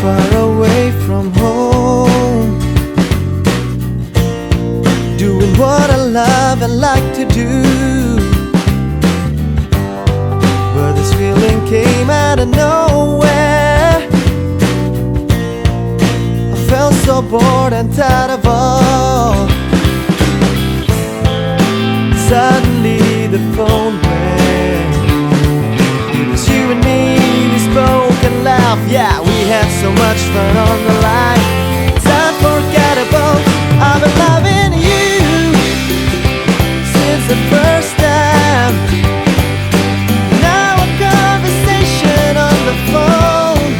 far away from home. Doing what I love and like to do. But this feeling came out of nowhere. I felt so bored and tired of all. Suddenly the phone rang. It was you and me, we spoke and laughed, yeah so much fun on the line. It's unforgettable. I've been loving you since the first time. Now a conversation on the phone.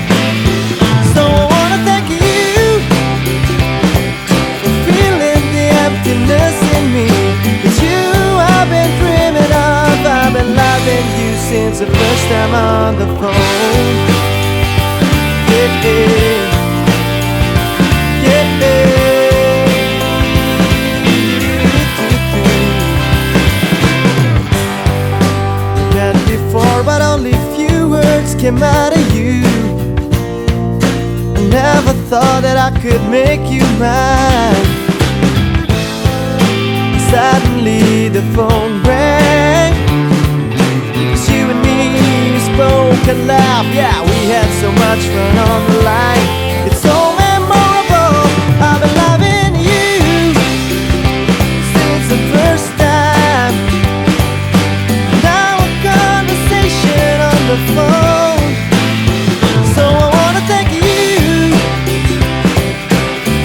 So I wanna thank you for feeling the emptiness in me. It's you I've been dreaming of. I've been loving you since the first time on the phone. Came out of you. I never thought that I could make you mine. Suddenly the phone rang. Was you and me, spoke and laughed. Yeah, so much fun on the line. It's so memorable. I've been loving you since the first time. Now a conversation on the phone. So I wanna thank you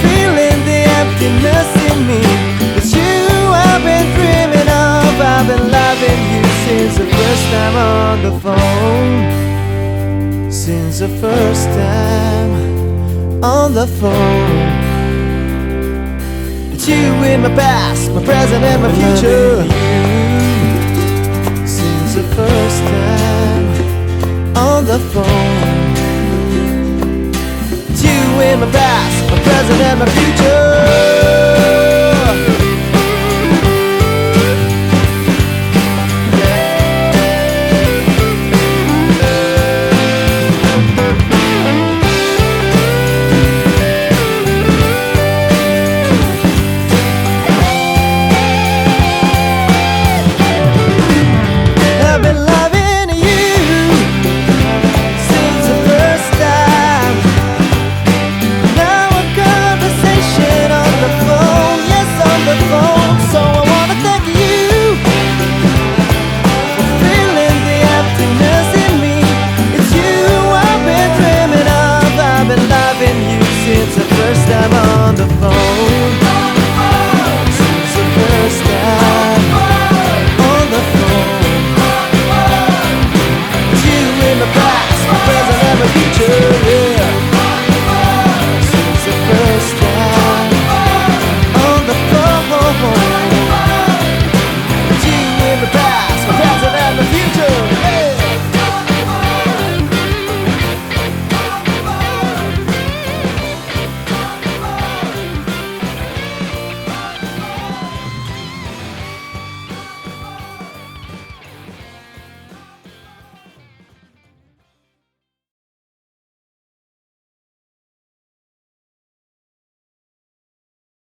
feeling the emptiness in me. It's you I've been dreaming of. I've been loving you since the first time on the phone. Since the first time on the phone. It's you in my past, my present, and my future. Since the first time on the phone. It's you in my past, my present, and my future. first time on the phone.